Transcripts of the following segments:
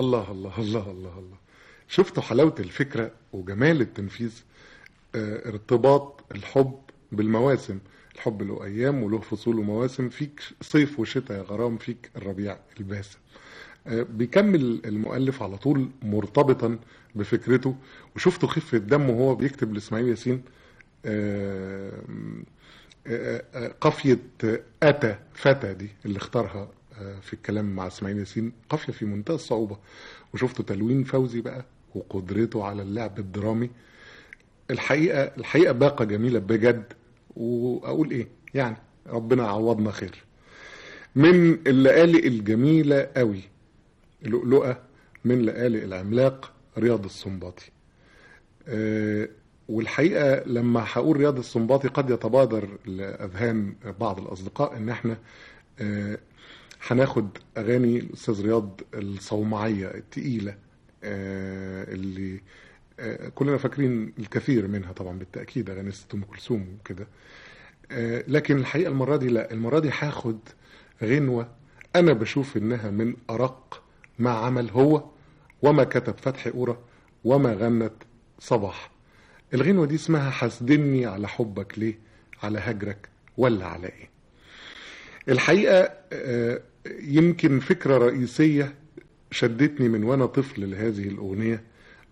الله الله الله الله الله. شفتوا حلاوة الفكرة وجمال التنفيذ آه، ارتباط الحب بالمواسم. الحب له أيام وله فصول ومواسم. فيك صيف وشتاء يا غرام فيك الربيع الباسم. آه، بيكمل المؤلف على طول مرتبطا بفكرته. وشفتوا خفة دمه وهو بيكتب لإسماعيل ياسين آه، آه، آه، قافية أتى فتى دي اللي اختارها في الكلام مع إسماعيل ياسين قافية في منتهى الصعوبة وشفتوا تلوين فوزي بقى وقدرته على اللعب الدرامي. الحقيقة الحقيقة باقة جميلة بجد وأقول إيه؟ يعني ربنا عوضنا خير. من الليالي الجميلة قوي لؤلؤة من ليالي العملاق رياض السنباطي. آه، والحقيقة لما هقول رياض السنباطي قد يتبادر لأذهان بعض الأصدقاء إن إحنا آه، هناخد أغاني الأستاذ رياض الصومعية التقيلة آه، اللي آه، كلنا فاكرين الكثير منها طبعا بالتأكيد أغاني ست أم كلثوم وكده. آه، لكن الحقيقة المرة دي لا المرة دي هاخد غنوة أنا بشوف إنها من أرق ما عمل هو وما كتب فتحي قورة وما غنت صباح. الغنوة دي اسمها حسدني على حبك ليه؟ على هجرك ولا على إيه؟ الحقيقة آه، يمكن فكرة رئيسية شدتني من وأنا طفل لهذه الأغنية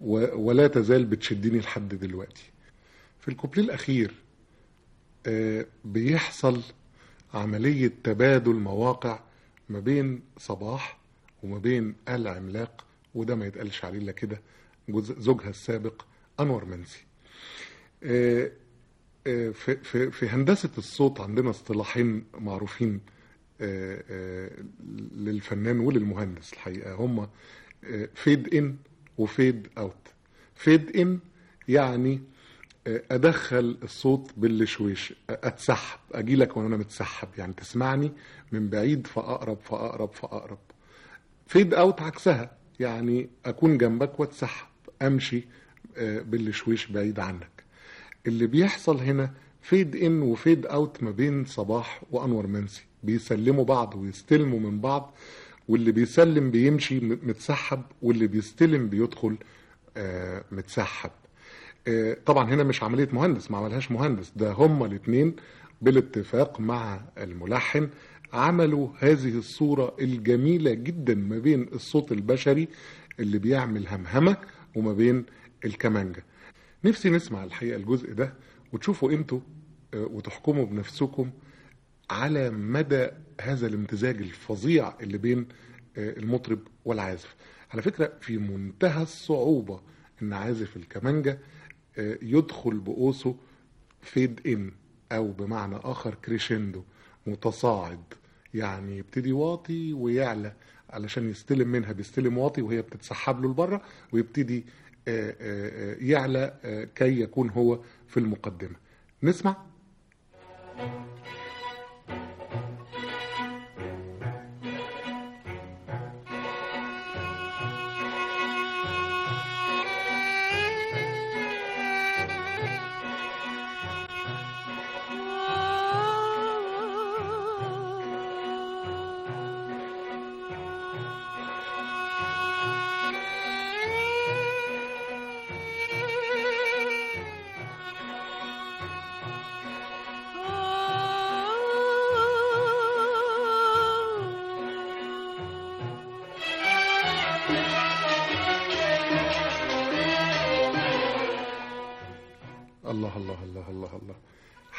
و- ولا تزال بتشدني لحد دلوقتي. في الكوبليه الأخير آه، بيحصل عملية تبادل مواقع ما بين صباح وما بين العملاق وده ما يتقالش عليه إلا كده زوجها السابق أنور منسي. آه، آه، في هندسة الصوت عندنا اصطلاحين معروفين للفنان وللمهندس الحقيقة. هما فيد ان وفيد اوت فيد ان يعني آه، أدخل الصوت بالشويش أتسحب أجي لك وأنا متسحب. يعني تسمعني من بعيد فأقرب فأقرب فأقرب. fade out عكسها يعني أكون جنبك وأتسحب أمشي آه، بالشويش بعيد عنك. اللي بيحصل هنا fade in و fade out ما بين صباح وأنور منسي. بيسلموا بعض ويستلموا من بعض واللي بيسلم بيمشي متسحب واللي بيستلم بيدخل آه، متسحب. آه، طبعا هنا مش عملية مهندس ما عملهاش مهندس. ده هما الاتنين بالاتفاق مع الملحن عملوا هذه الصورة الجميلة جدا ما بين الصوت البشري اللي بيعمل همهمة وما بين الكمانجة. نفسي نسمع الحقيقة الجزء ده وتشوفوا أنتوا آه، وتحكموا بنفسكم على مدى هذا الامتزاج الفظيع اللي بين آه، المطرب والعازف. على فكرة في منتهى الصعوبة إن عازف الكمانجة آه، يدخل بقوسه فيد ان أو بمعنى آخر كريشندو متصاعد. يعني يبتدي واطي ويعلى علشان يستلم منها بيستلم واطي وهي بتتسحب له لبرة ويبتدي آه، يعلى كي يكون هو في المقدمة. نسمع؟ الله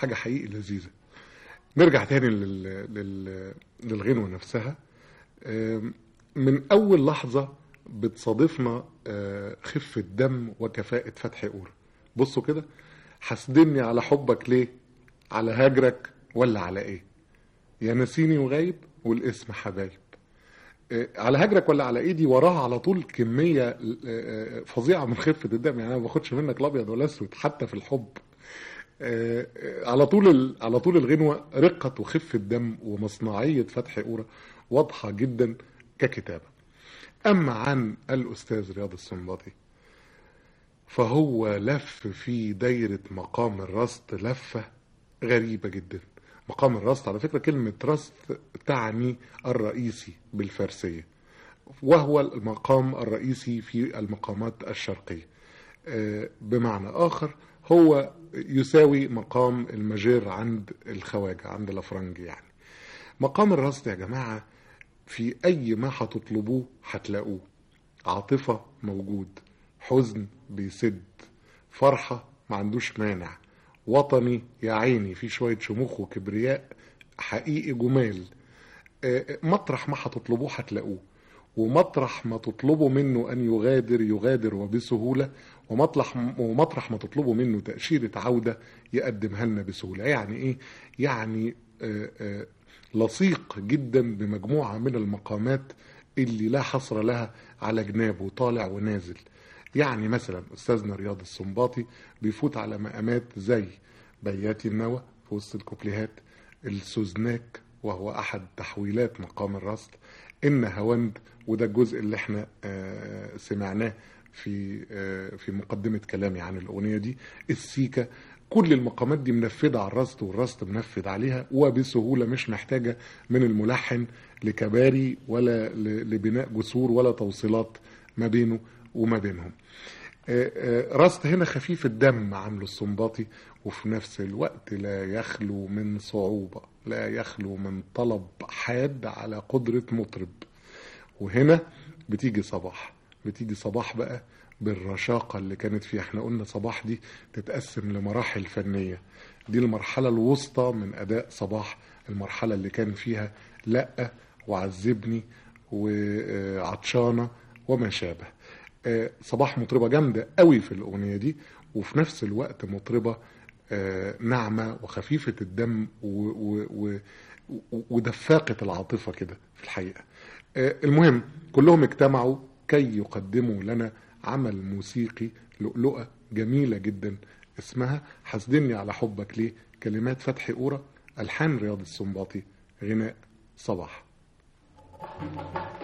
حاجة حقيقي لذيذة. نرجع تاني لل... لل... للغنوة نفسها. من أول لحظة بتصادفنا آه، خفة دم وكفاءة فتح قورة بصوا كده حسدني على حبك ليه؟ على هجرك ولا على إيه؟ يا نسيني وغايب والاسم حبايب. آه، على هجرك ولا على ايدي وراها على طول كمية آه، فظيعة من خفة الدم. يعني أنا ما باخدش منك الأبيض ولا اسود حتى في الحب. على طول على طول الغنوة رقة وخفه دم ومصنعية فتح قورة واضحة جدا ككتابة. أما عن الأستاذ رياض السنباطي فهو لف في دايرة مقام الرصد لفة غريبة جدا. مقام الرصد على فكرة كلمة رصد تعني الرئيسي بالفارسية وهو المقام الرئيسي في المقامات الشرقية. آه، بمعنى آخر هو يساوي مقام المجير عند الخواجة عند الأفرنج يعني. مقام الرصد يا جماعة في أي ما هتطلبوه هتلاقوه. عاطفة موجود حزن بيسد فرحة ما عندوش مانع. وطني يا عيني في شوية شموخ وكبرياء حقيقي جمال. آه، مطرح ما هتطلبوه هتلاقوه. ومطرح ما تطلبوا منه أن يغادر يغادر وبسهولة ومطرح ومطرح ما تطلبوا منه تأشيرة عودة يقدمها لنا بسهولة يعني إيه؟ يعني آه، آه، لصيق جدا بمجموعة من المقامات اللي لا حصر لها على جنابه طالع ونازل يعني مثلا أستاذنا رياض السنباطي بيفوت على مقامات زي بياتي النوى في وسط الكوبليهات السوزناك وهو أحد تحويلات مقام الرصد إن هوند وده الجزء اللي إحنا آه، سمعناه في آه، في مقدمة كلامي عن الأغنية دي. السيكا كل المقامات دي منفذة على الرصد والرصد منفذ عليها وبسهولة مش محتاجة من الملحن لكباري ولا لبناء جسور ولا توصيلات ما بينه وما بينهم. آه، رصد هنا خفيف الدم عامله السنباطي وفي نفس الوقت لا يخلو من صعوبة لا يخلو من طلب حاد على قدرة مطرب. وهنا بتيجي صباح. بتيجي صباح بقى بالرشاقة اللي كانت فيها. إحنا قلنا صباح دي تتقسم لمراحل فنية. دي المرحلة الوسطى من أداء صباح. المرحلة اللي كان فيها لأ وعذبني وعطشانة وما شابه. آه، صباح مطربة جامدة قوي في الأغنية دي وفي نفس الوقت مطربة آه، ناعمة وخفيفة الدم ودفاقة العاطفة كده في الحقيقة. المهم كلهم اجتمعوا كي يقدموا لنا عمل موسيقي لؤلؤة جميلة جدا اسمها حسدني على حبك ليه؟ كلمات فتحي قورة ألحان رياض السنباطي غناء صباح. حسدني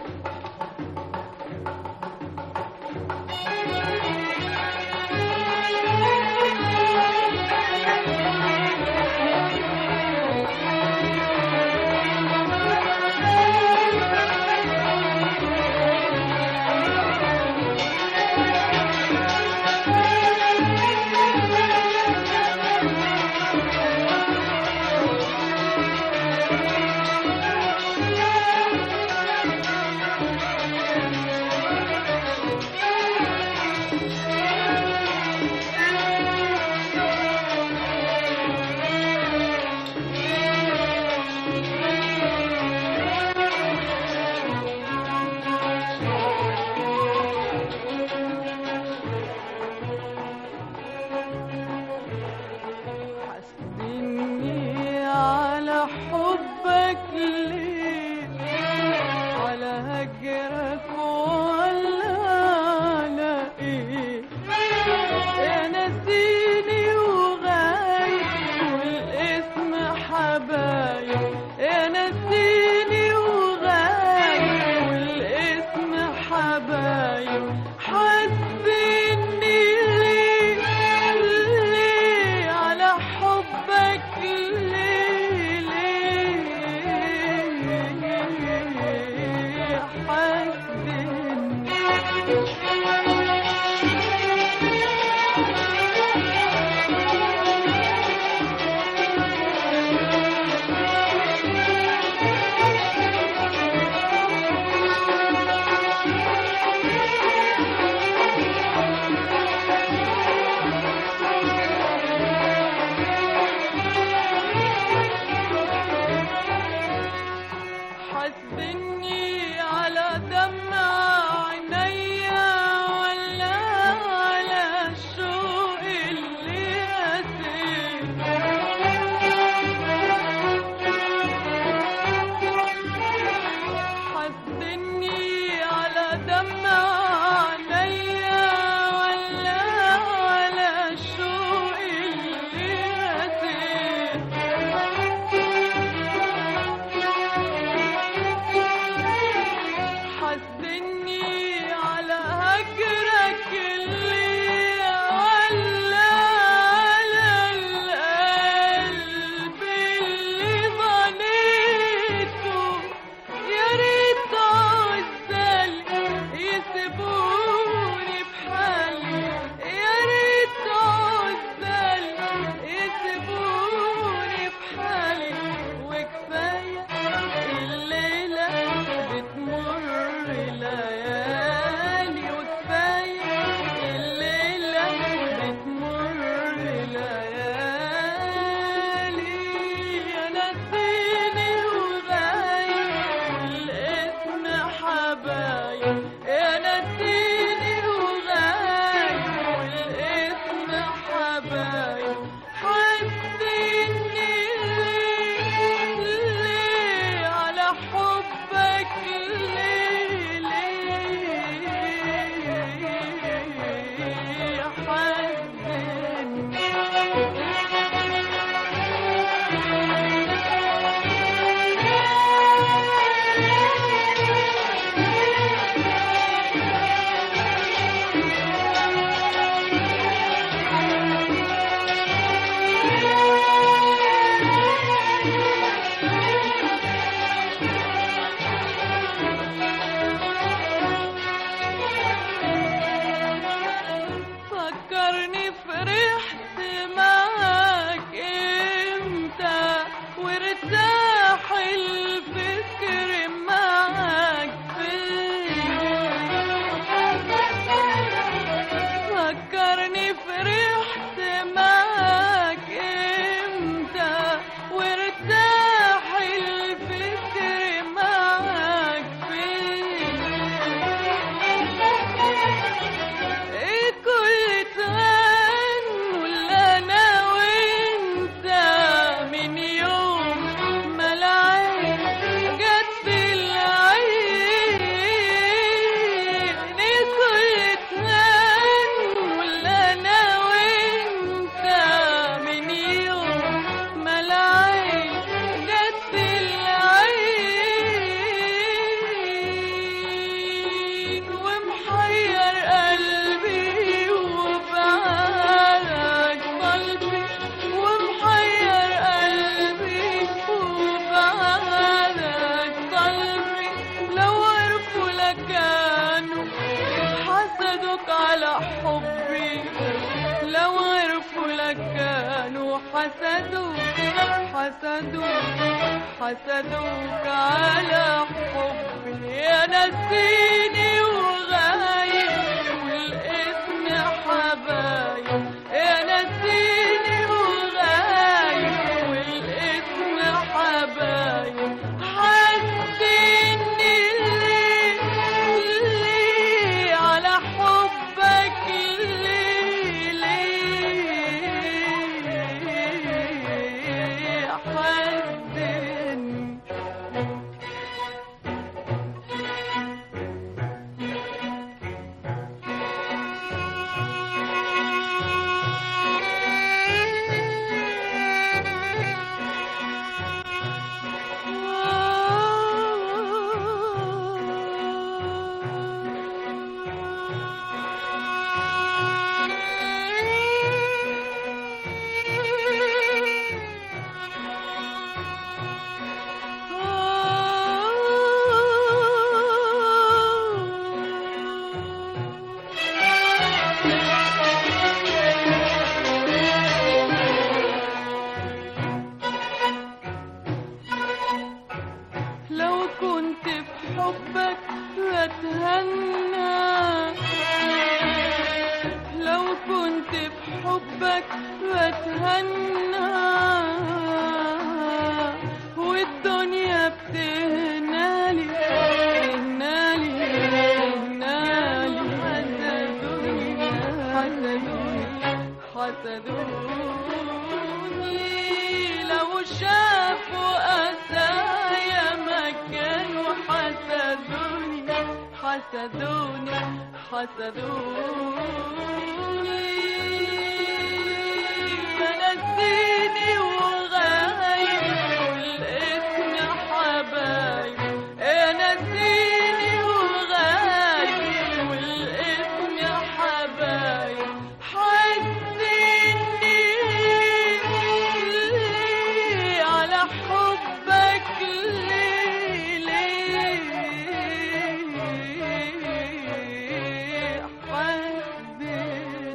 حسدوك على